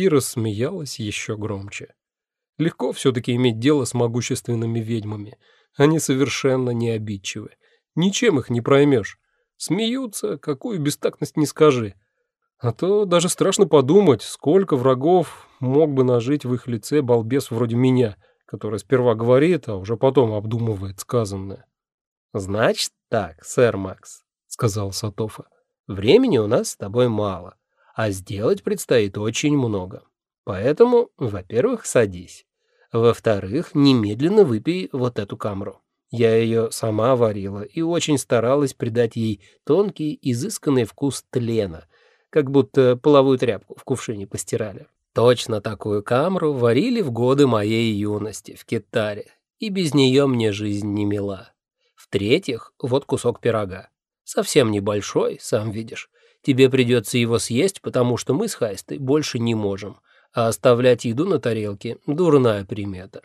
и рассмеялась еще громче. Легко все-таки иметь дело с могущественными ведьмами. Они совершенно не обидчивы. Ничем их не проймешь. Смеются, какую бестактность не скажи. А то даже страшно подумать, сколько врагов мог бы нажить в их лице балбес вроде меня, который сперва говорит, а уже потом обдумывает сказанное. «Значит так, сэр Макс», — сказал Сатофа, — «времени у нас с тобой мало, а сделать предстоит очень много. Поэтому, во-первых, садись. Во-вторых, немедленно выпей вот эту камру. Я ее сама варила и очень старалась придать ей тонкий, изысканный вкус тлена, как будто половую тряпку в кувшине постирали. Точно такую камру варили в годы моей юности в Китаре, и без нее мне жизнь не мила. В-третьих, вот кусок пирога. Совсем небольшой, сам видишь. Тебе придется его съесть, потому что мы с Хайстой больше не можем, а оставлять еду на тарелке – дурная примета.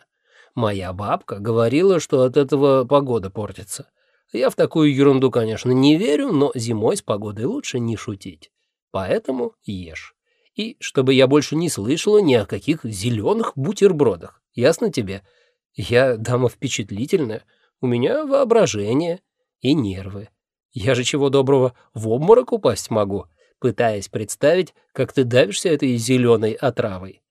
Моя бабка говорила, что от этого погода портится. Я в такую ерунду, конечно, не верю, но зимой с погодой лучше не шутить. Поэтому ешь. И чтобы я больше не слышала ни о каких зеленых бутербродах. Ясно тебе? Я дама впечатлительная. У меня воображение и нервы. Я же чего доброго в обморок упасть могу, пытаясь представить, как ты давишься этой зеленой отравой.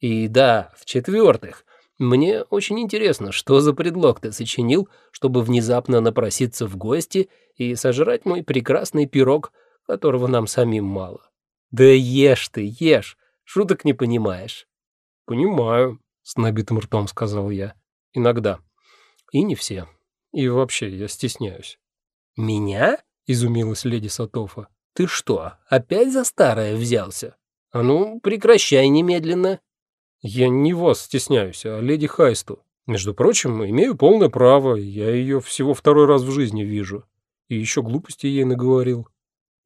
И да, в-четвертых, мне очень интересно, что за предлог ты сочинил, чтобы внезапно напроситься в гости и сожрать мой прекрасный пирог, которого нам самим мало. Да ешь ты, ешь, шуток не понимаешь. Понимаю, с набитым ртом сказал я. Иногда. И не все. И вообще, я стесняюсь. Меня? Изумилась леди Сатофа. Ты что, опять за старое взялся? А ну, прекращай немедленно. Я не вас стесняюсь, а леди Хайсту. Между прочим, имею полное право, я ее всего второй раз в жизни вижу. И еще глупости ей наговорил.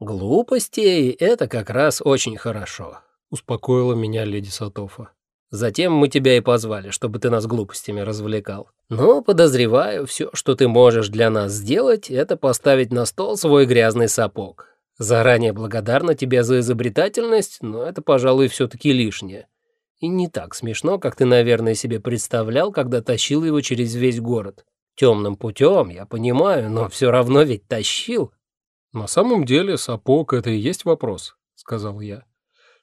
Глупостей — это как раз очень хорошо, успокоила меня леди Сатофа. Затем мы тебя и позвали, чтобы ты нас глупостями развлекал. Но, подозреваю, все, что ты можешь для нас сделать, это поставить на стол свой грязный сапог. Заранее благодарна тебе за изобретательность, но это, пожалуй, все-таки лишнее. И не так смешно, как ты, наверное, себе представлял, когда тащил его через весь город. Темным путем, я понимаю, но все равно ведь тащил. На самом деле сапог — это и есть вопрос, — сказал я.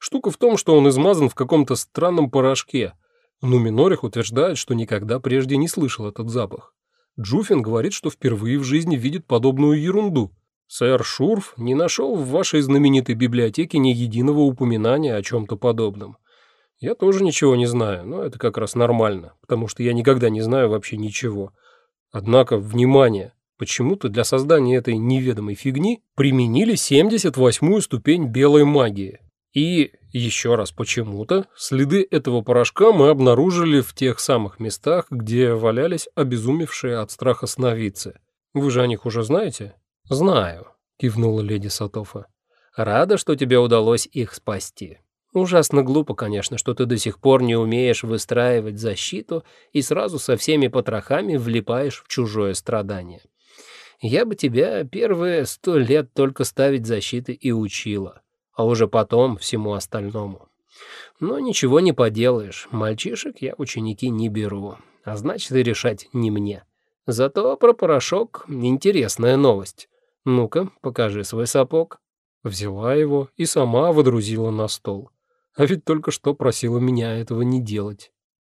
Штука в том, что он измазан в каком-то странном порошке. Нуминорих утверждает, что никогда прежде не слышал этот запах. Джуфин говорит, что впервые в жизни видит подобную ерунду. Сэр Шурф не нашел в вашей знаменитой библиотеке ни единого упоминания о чем-то подобном. Я тоже ничего не знаю, но это как раз нормально, потому что я никогда не знаю вообще ничего. Однако, внимание, почему-то для создания этой неведомой фигни применили 78-ю ступень белой магии. И еще раз почему-то следы этого порошка мы обнаружили в тех самых местах, где валялись обезумевшие от страха сновидцы. Вы же о них уже знаете? Знаю, кивнула леди Сатофа. Рада, что тебе удалось их спасти. Ужасно глупо, конечно, что ты до сих пор не умеешь выстраивать защиту и сразу со всеми потрохами влипаешь в чужое страдание. Я бы тебя первые сто лет только ставить защиты и учила а уже потом всему остальному. Но ничего не поделаешь, мальчишек я ученики не беру, а значит и решать не мне. Зато про порошок интересная новость. Ну-ка, покажи свой сапог. Взяла его и сама водрузила на стол. А ведь только что просила меня этого не делать.